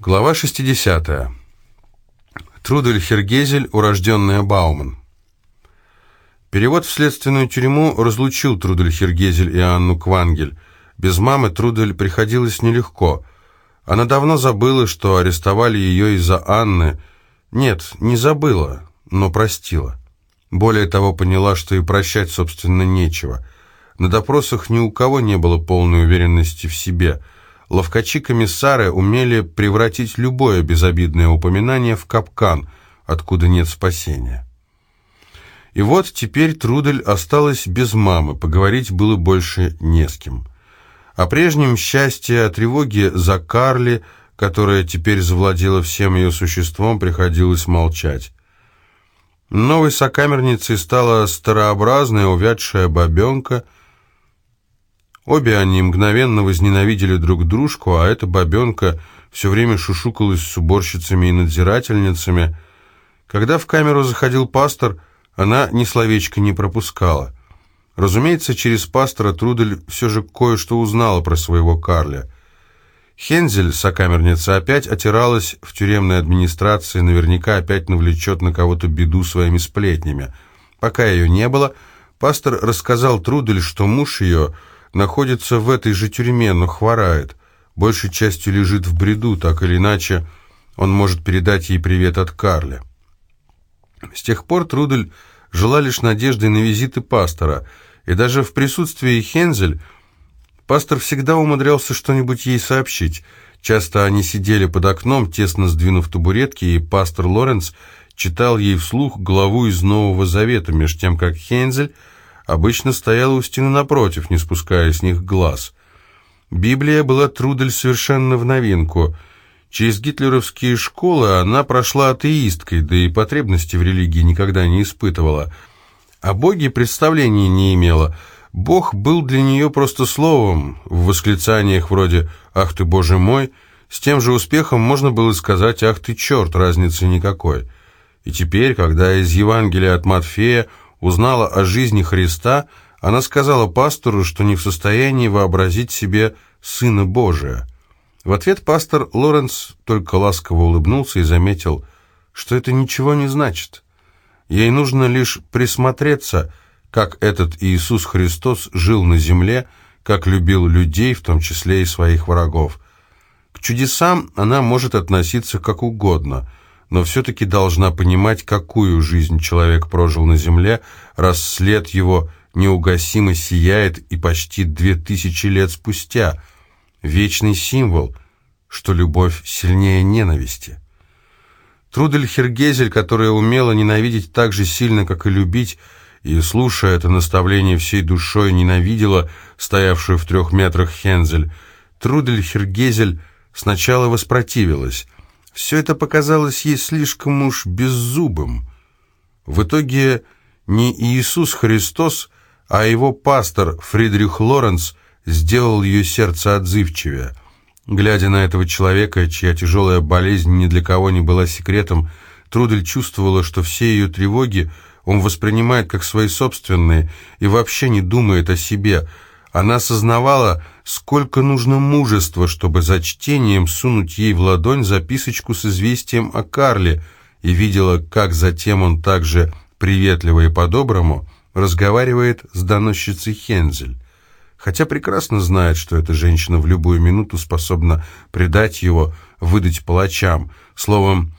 Глава 60. Трудель Хергезель, урожденная Бауман. Перевод в следственную тюрьму разлучил Трудель Хергезель и Анну Квангель. Без мамы Трудель приходилось нелегко. Она давно забыла, что арестовали ее из-за Анны. Нет, не забыла, но простила. Более того, поняла, что и прощать, собственно, нечего. На допросах ни у кого не было полной уверенности в себе – Ловкачи-комиссары умели превратить любое безобидное упоминание в капкан, откуда нет спасения. И вот теперь Трудель осталась без мамы, поговорить было больше не с кем. О прежнем счастье, о тревоге за Карли, которая теперь завладела всем ее существом, приходилось молчать. Новой сокамерницей стала старообразная увядшая бабенка – Обе они мгновенно возненавидели друг дружку, а эта бабенка все время шушукалась с уборщицами и надзирательницами. Когда в камеру заходил пастор, она ни словечко не пропускала. Разумеется, через пастора Трудель все же кое-что узнала про своего Карля. Хензель, сокамерница, опять отиралась в тюремной администрации, наверняка опять навлечет на кого-то беду своими сплетнями. Пока ее не было, пастор рассказал Трудель, что муж ее находится в этой же тюрьме, но хворает. Большей частью лежит в бреду, так или иначе он может передать ей привет от Карля. С тех пор Трудель жила лишь надеждой на визиты пастора, и даже в присутствии Хензель пастор всегда умудрялся что-нибудь ей сообщить. Часто они сидели под окном, тесно сдвинув табуретки, и пастор Лоренц читал ей вслух главу из Нового Завета, меж тем как Хензель обычно стояла у стены напротив, не спуская с них глаз. Библия была Трудель совершенно в новинку. Через гитлеровские школы она прошла атеисткой, да и потребности в религии никогда не испытывала. О Боге представления не имела. Бог был для нее просто словом, в восклицаниях вроде «Ах ты, Боже мой!» С тем же успехом можно было сказать «Ах ты, черт!» разницы никакой. И теперь, когда из Евангелия от Матфея узнала о жизни Христа, она сказала пастору, что не в состоянии вообразить себе Сына Божия. В ответ пастор Лоренс только ласково улыбнулся и заметил, что это ничего не значит. Ей нужно лишь присмотреться, как этот Иисус Христос жил на земле, как любил людей, в том числе и своих врагов. К чудесам она может относиться как угодно – но все-таки должна понимать, какую жизнь человек прожил на земле, раз след его неугасимо сияет и почти две тысячи лет спустя. Вечный символ, что любовь сильнее ненависти. Трудель Хергезель, которая умела ненавидеть так же сильно, как и любить, и, слушая это наставление всей душой, ненавидела стоявшую в трех метрах Хензель, Трудель Хергезель сначала воспротивилась – все это показалось ей слишком уж беззубым. В итоге не Иисус Христос, а его пастор Фридрих Лоренц сделал ее сердце отзывчивее. Глядя на этого человека, чья тяжелая болезнь ни для кого не была секретом, Трудель чувствовала, что все ее тревоги он воспринимает как свои собственные и вообще не думает о себе – она осознавала, сколько нужно мужества, чтобы за чтением сунуть ей в ладонь записочку с известием о Карле, и видела, как затем он также приветливо и по-доброму разговаривает с доносчицей Хензель. Хотя прекрасно знает, что эта женщина в любую минуту способна предать его, выдать палачам. Словом,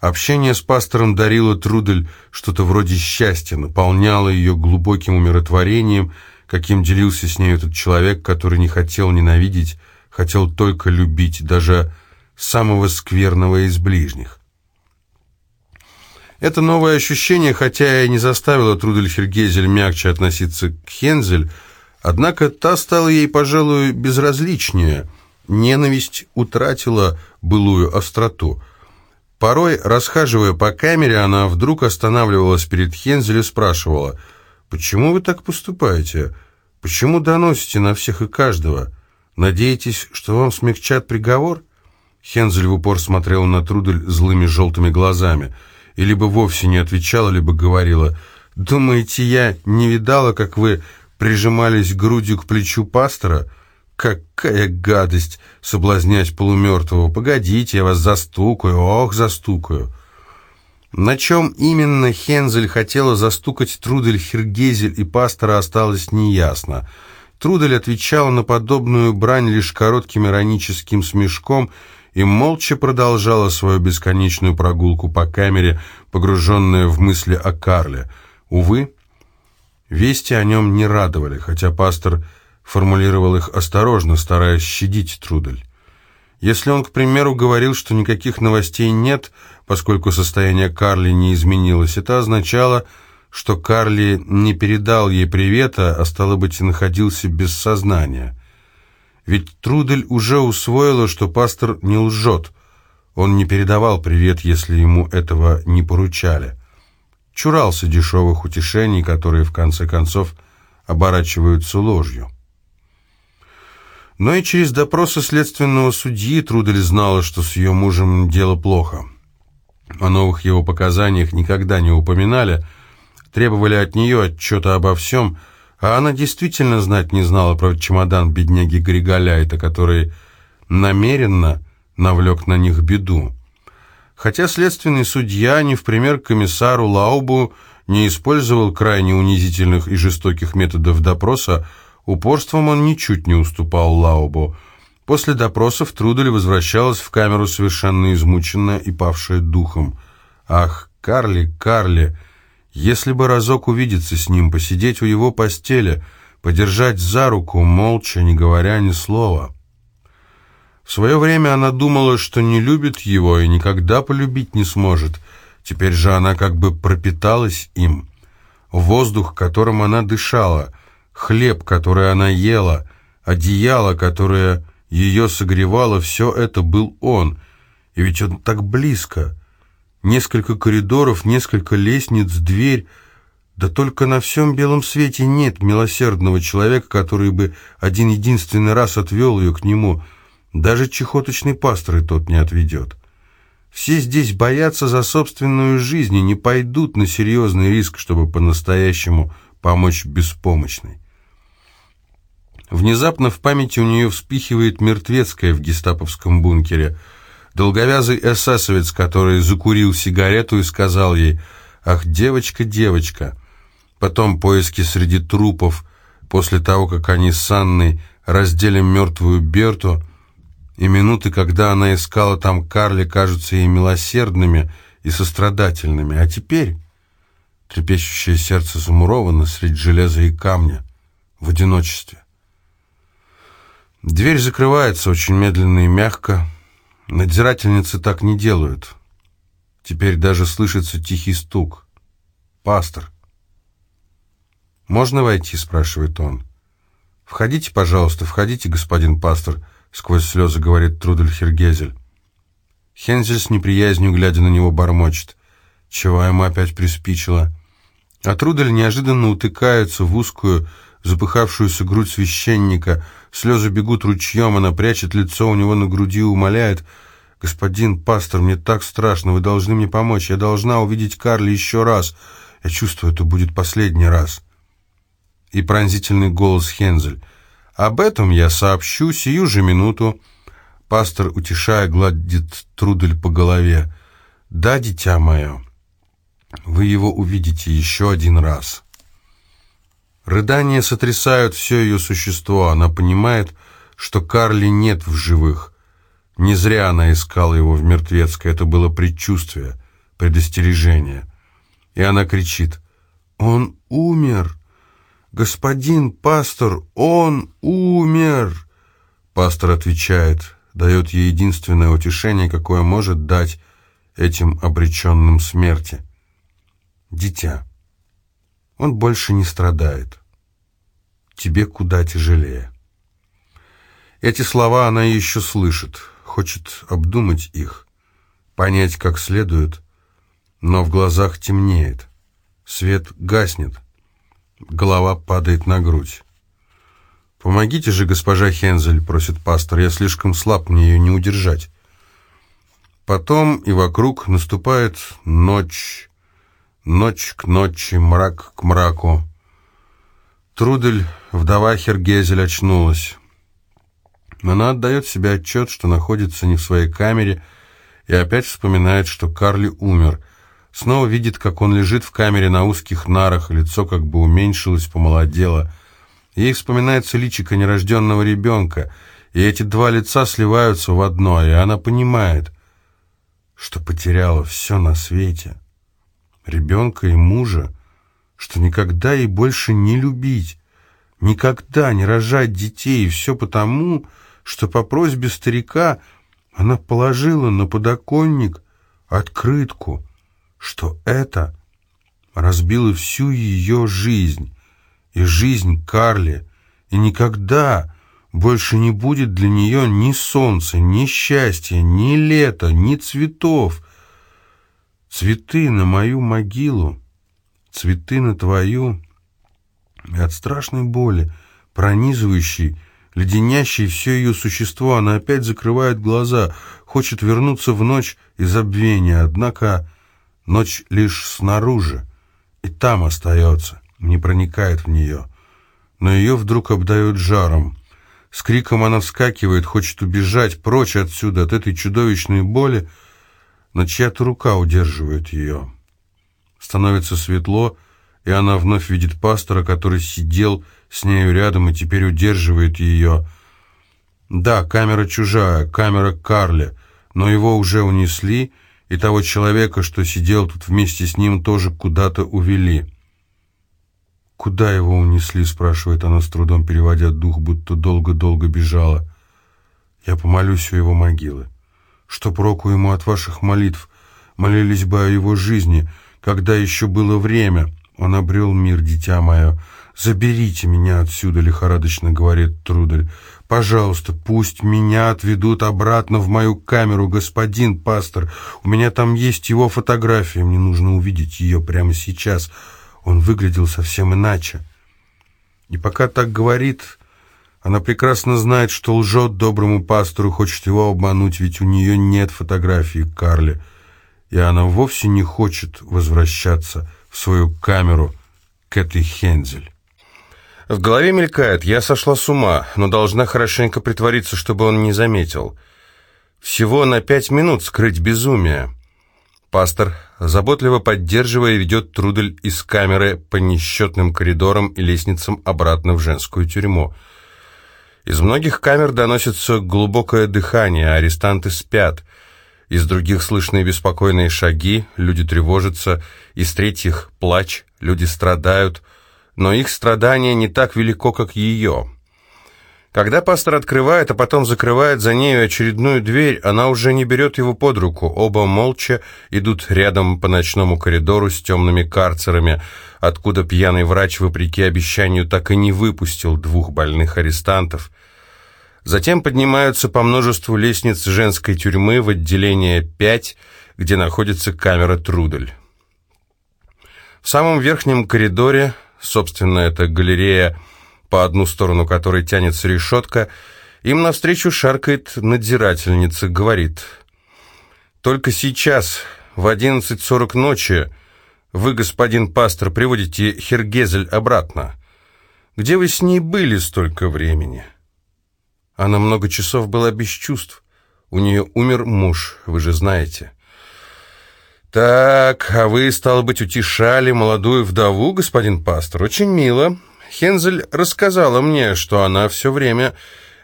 общение с пастором дарило Трудель что-то вроде счастья, наполняло ее глубоким умиротворением – каким делился с ней этот человек, который не хотел ненавидеть, хотел только любить, даже самого скверного из ближних. Это новое ощущение, хотя и не заставило Трудель Хергезель мягче относиться к Хензель, однако та стала ей, пожалуй, безразличнее. Ненависть утратила былую остроту. Порой, расхаживая по камере, она вдруг останавливалась перед Хензель и спрашивала – Почему вы так поступаете? Почему доносите на всех и каждого? Надеетесь, что вам смягчат приговор?» Хензель в упор смотрел на Трудель злыми желтыми глазами и либо вовсе не отвечала, либо говорила «Думаете, я не видала, как вы прижимались грудью к плечу пастора? какая гадость! Соблазнять полумертвого. Погодите, я вас застукаю, ох, застукаю. На чем именно Хензель хотела застукать Трудель Хергезель и пастора осталось неясно. Трудель отвечала на подобную брань лишь коротким ироническим смешком и молча продолжала свою бесконечную прогулку по камере, погруженная в мысли о Карле. Увы, вести о нем не радовали, хотя пастор формулировал их осторожно, стараясь щадить Трудель. Если он, к примеру, говорил, что никаких новостей нет, поскольку состояние Карли не изменилось, это означало, что Карли не передал ей привета, а стало быть, и находился без сознания. Ведь Трудель уже усвоила, что пастор не лжет. Он не передавал привет, если ему этого не поручали. Чурался дешевых утешений, которые в конце концов оборачиваются ложью. Но и через допросы следственного судьи Трудель знала, что с ее мужем дело плохо. О новых его показаниях никогда не упоминали, требовали от нее отчета обо всем, а она действительно знать не знала про чемодан бедняги Григоляйта, который намеренно навлек на них беду. Хотя следственный судья, не в пример комиссару Лаубу, не использовал крайне унизительных и жестоких методов допроса, Упорством он ничуть не уступал Лаубу. После допросов Трудель возвращалась в камеру совершенно измученная и павшая духом. «Ах, Карли, Карли! Если бы разок увидеться с ним, посидеть у его постели, подержать за руку, молча, не говоря ни слова». В свое время она думала, что не любит его и никогда полюбить не сможет. Теперь же она как бы пропиталась им. Воздух, которым она дышала — хлеб, который она ела, одеяло, которое ее согревало, все это был он. И ведь он так близко. Несколько коридоров, несколько лестниц, дверь. Да только на всем белом свете нет милосердного человека, который бы один единственный раз отвел ее к нему. Даже чехоточный пастор и тот не отведет. Все здесь боятся за собственную жизнь и не пойдут на серьезный риск, чтобы по-настоящему помочь беспомощной. Внезапно в памяти у нее вспихивает мертвецкая в гестаповском бункере. Долговязый эсэсовец, который закурил сигарету и сказал ей «Ах, девочка, девочка!» Потом поиски среди трупов, после того, как они с Анной раздели мертвую Берту, и минуты, когда она искала там Карли, кажутся ей милосердными и сострадательными. А теперь трепещущее сердце замуровано среди железа и камня в одиночестве. Дверь закрывается очень медленно и мягко. Надзирательницы так не делают. Теперь даже слышится тихий стук. «Пастор». «Можно войти?» — спрашивает он. «Входите, пожалуйста, входите, господин пастор», — сквозь слезы говорит Трудель Хергезель. Хензель с неприязнью, глядя на него, бормочет. Чего ему опять приспичило? А Трудель неожиданно утыкается в узкую, запыхавшуюся грудь священника. Слезы бегут ручьем, она прячет лицо у него на груди и умоляет. «Господин пастор, мне так страшно, вы должны мне помочь. Я должна увидеть Карли еще раз. Я чувствую, это будет последний раз». И пронзительный голос Хензель. «Об этом я сообщу сию же минуту». Пастор, утешая, гладит Трудель по голове. «Да, дитя мое, вы его увидите еще один раз». Рыдания сотрясают все ее существо. Она понимает, что Карли нет в живых. Не зря она искала его в мертвецкой. Это было предчувствие, предостережение. И она кричит «Он умер! Господин пастор, он умер!» Пастор отвечает, дает ей единственное утешение, какое может дать этим обреченным смерти. Дитя. Он больше не страдает. Тебе куда тяжелее. Эти слова она еще слышит, хочет обдумать их, понять как следует, но в глазах темнеет, свет гаснет, голова падает на грудь. «Помогите же, госпожа Хензель», — просит пастор, — «я слишком слаб, мне ее не удержать». Потом и вокруг наступает ночь, Ночь к ночи, мрак к мраку. Трудель, вдова Хергезель, очнулась. Она отдает себе отчет, что находится не в своей камере, и опять вспоминает, что Карли умер. Снова видит, как он лежит в камере на узких нарах, лицо как бы уменьшилось, помолодело. Ей вспоминается личико нерожденного ребенка, и эти два лица сливаются в одно, и она понимает, что потеряла все на свете. Ребенка и мужа, что никогда ей больше не любить, никогда не рожать детей, и все потому, что по просьбе старика она положила на подоконник открытку, что это разбило всю ее жизнь и жизнь Карли, и никогда больше не будет для нее ни солнца, ни счастья, ни лета, ни цветов. Цветы на мою могилу, цветы на твою, и от страшной боли, пронизывающей, леденящей все ее существо, она опять закрывает глаза, хочет вернуться в ночь и забвения, однако ночь лишь снаружи, и там остается, не проникает в нее. Но ее вдруг обдает жаром. С криком она вскакивает, хочет убежать прочь отсюда, от этой чудовищной боли, но чья-то рука удерживает ее. Становится светло, и она вновь видит пастора, который сидел с нею рядом и теперь удерживает ее. Да, камера чужая, камера Карли, но его уже унесли, и того человека, что сидел тут вместе с ним, тоже куда-то увели. «Куда его унесли?» — спрашивает она с трудом, переводя дух, будто долго-долго бежала. «Я помолюсь у его могилы. Что проку ему от ваших молитв? Молились бы о его жизни, когда еще было время». Он обрел мир, дитя мое. «Заберите меня отсюда», — лихорадочно говорит Трудель. «Пожалуйста, пусть меня отведут обратно в мою камеру, господин пастор. У меня там есть его фотография, мне нужно увидеть ее прямо сейчас. Он выглядел совсем иначе». И пока так говорит, она прекрасно знает, что лжет доброму пастору, хочет его обмануть, ведь у нее нет фотографии Карли, и она вовсе не хочет возвращаться в свою камеру Кэти Хензель. В голове мелькает, я сошла с ума, но должна хорошенько притвориться, чтобы он не заметил. Всего на пять минут скрыть безумие. Пастор, заботливо поддерживая, ведет Трудель из камеры по несчетным коридорам и лестницам обратно в женскую тюрьму. Из многих камер доносится глубокое дыхание, арестанты спят – из других слышны беспокойные шаги, люди тревожатся, из третьих – плач, люди страдают, но их страдание не так велико, как ее. Когда пастор открывает, а потом закрывает за нею очередную дверь, она уже не берет его под руку, оба молча идут рядом по ночному коридору с темными карцерами, откуда пьяный врач, вопреки обещанию, так и не выпустил двух больных арестантов – Затем поднимаются по множеству лестниц женской тюрьмы в отделение 5, где находится камера Трудель. В самом верхнем коридоре, собственно, это галерея, по одну сторону которой тянется решетка, им навстречу шаркает надзирательница, говорит, «Только сейчас, в 11.40 ночи, вы, господин пастор, приводите Хергезель обратно. Где вы с ней были столько времени?» Она много часов была без чувств. У нее умер муж, вы же знаете. Так, а вы, стало быть, утешали молодую вдову, господин пастор? Очень мило. Хензель рассказала мне, что она все время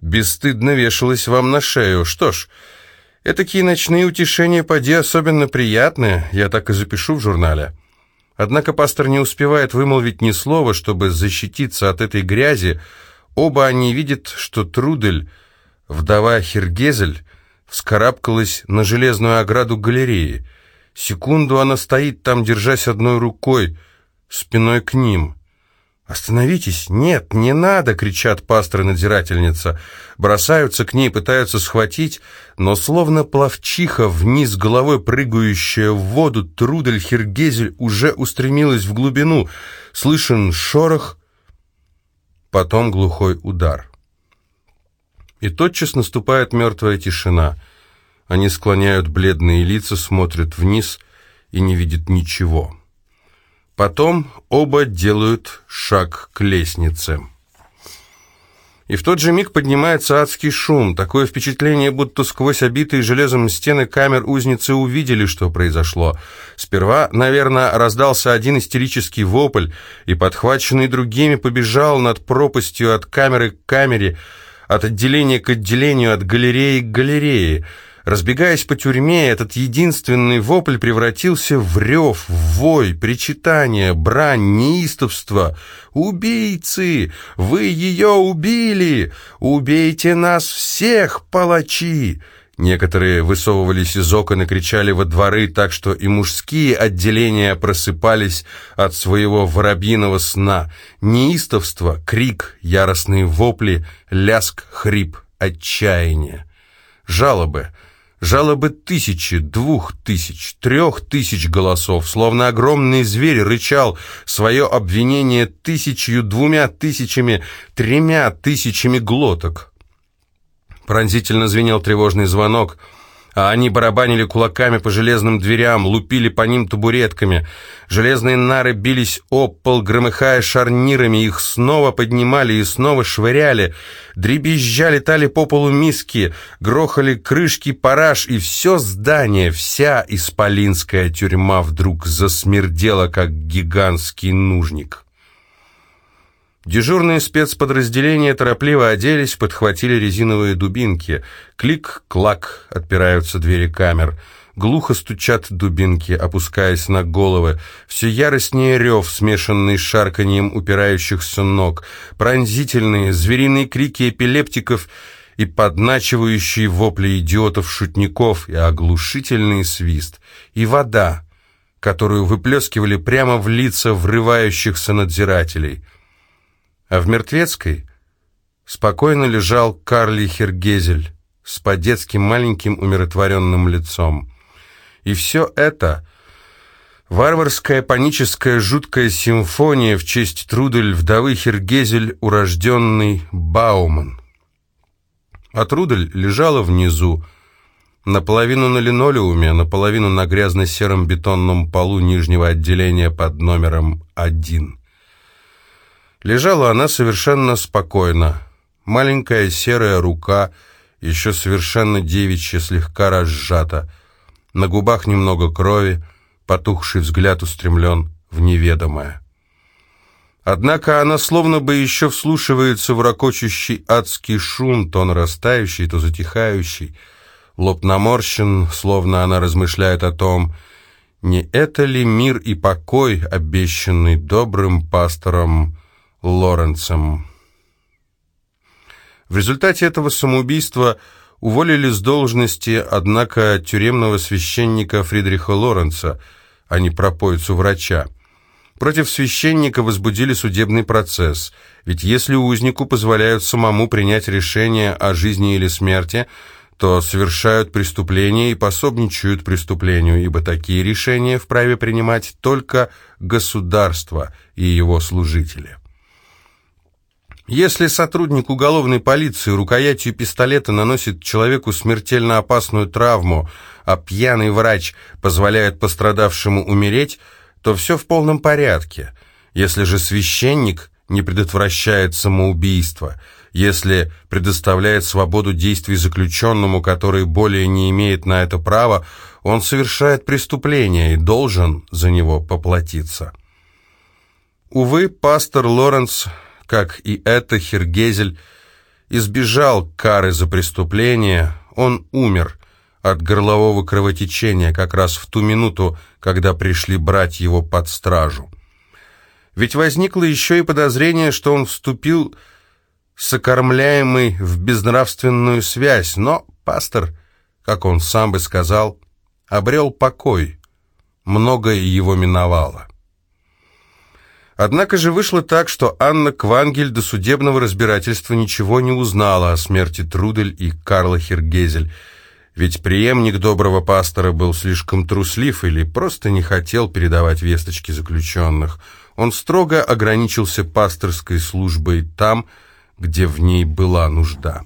бесстыдно вешалась вам на шею. Что ж, такие ночные утешения поди особенно приятные, я так и запишу в журнале. Однако пастор не успевает вымолвить ни слова, чтобы защититься от этой грязи, Оба они видят, что Трудель, вдова Хергезель, вскарабкалась на железную ограду галереи. Секунду она стоит там, держась одной рукой, спиной к ним. «Остановитесь! Нет, не надо!» — кричат пастор и надзирательница. Бросаются к ней, пытаются схватить, но словно плавчиха, вниз головой прыгающая в воду, Трудель Хергезель уже устремилась в глубину. Слышен шорох — потом глухой удар. И тотчас наступает мертвая тишина. Они склоняют бледные лица, смотрят вниз и не видят ничего. Потом оба делают шаг к лестнице. И в тот же миг поднимается адский шум, такое впечатление, будто сквозь обитые железом стены камер узницы увидели, что произошло. Сперва, наверное, раздался один истерический вопль, и, подхваченный другими, побежал над пропастью от камеры к камере, от отделения к отделению, от галереи к галерее. Разбегаясь по тюрьме, этот единственный вопль превратился в рев, в вой, причитание, брань, неистовство. «Убийцы! Вы ее убили! Убейте нас всех, палачи!» Некоторые высовывались из окон и кричали во дворы, так что и мужские отделения просыпались от своего воробьиного сна. Неистовство, крик, яростные вопли, ляск, хрип, отчаяние. Жалобы — Жалобы тысячи, двух тысяч, трех тысяч голосов, словно огромный зверь рычал свое обвинение тысячью, двумя тысячами, тремя тысячами глоток. Пронзительно звенел тревожный звонок — а они барабанили кулаками по железным дверям, лупили по ним табуретками. Железные нары бились об пол, громыхая шарнирами, их снова поднимали и снова швыряли. Дребезжа летали по полу миски, грохали крышки параж, и все здание, вся исполинская тюрьма вдруг засмердела, как гигантский нужник. Дежурные спецподразделения торопливо оделись, подхватили резиновые дубинки. Клик-клак, отпираются двери камер. Глухо стучат дубинки, опускаясь на головы. Все яростнее рев, смешанный с шарканьем упирающихся ног. Пронзительные, звериные крики эпилептиков и подначивающие вопли идиотов-шутников и оглушительный свист. И вода, которую выплескивали прямо в лица врывающихся надзирателей — а в Мертвецкой спокойно лежал Карли Хергезель с по-детски маленьким умиротворенным лицом. И все это — варварская, паническая, жуткая симфония в честь Трудель вдовы Хергезель, урожденный Бауман. А Трудель лежала внизу, наполовину на линолеуме, наполовину на грязно-сером бетонном полу нижнего отделения под номером один. Лежала она совершенно спокойно. Маленькая серая рука, еще совершенно девичья, слегка разжата. На губах немного крови, потухший взгляд устремлен в неведомое. Однако она словно бы еще вслушивается в ракочущий адский шум, то нарастающий, то затихающий. Лоб наморщен, словно она размышляет о том, не это ли мир и покой, обещанный добрым пастором Лоренцем. В результате этого самоубийства уволили с должности, однако, тюремного священника Фридриха Лоренца, а не пропоицу врача. Против священника возбудили судебный процесс, ведь если узнику позволяют самому принять решение о жизни или смерти, то совершают преступление и пособничают преступлению, ибо такие решения вправе принимать только государство и его служители. Если сотрудник уголовной полиции рукоятью пистолета наносит человеку смертельно опасную травму, а пьяный врач позволяет пострадавшему умереть, то все в полном порядке. Если же священник не предотвращает самоубийство, если предоставляет свободу действий заключенному, который более не имеет на это права, он совершает преступление и должен за него поплатиться. Увы, пастор Лоренс как и это Хергезель, избежал кары за преступление, он умер от горлового кровотечения как раз в ту минуту, когда пришли брать его под стражу. Ведь возникло еще и подозрение, что он вступил с окормляемый в безнравственную связь, но пастор, как он сам бы сказал, обрел покой, многое его миновало. Однако же вышло так, что Анна Квангель до судебного разбирательства ничего не узнала о смерти Трудель и Карла Хергезель, ведь преемник доброго пастора был слишком труслив или просто не хотел передавать весточки заключенных. Он строго ограничился пасторской службой там, где в ней была нужда.